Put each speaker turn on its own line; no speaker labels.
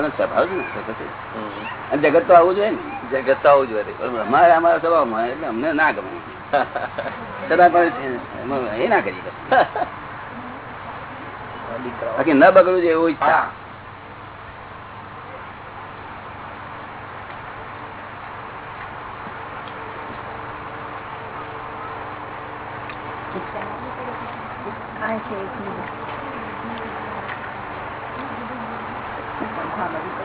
પણ સ્વભાવ
જ
અને જગત તો આવું જોઈએ ને.
જગત તો આવું
જોઈએ અમારે અમારા સ્વભાવમાં એટલે અમને ના ગમે. છતાં પણ એ ના કરી બાકી ન બગડવું જોઈએ એવું ઈચ્છા.
Thank છે
啊。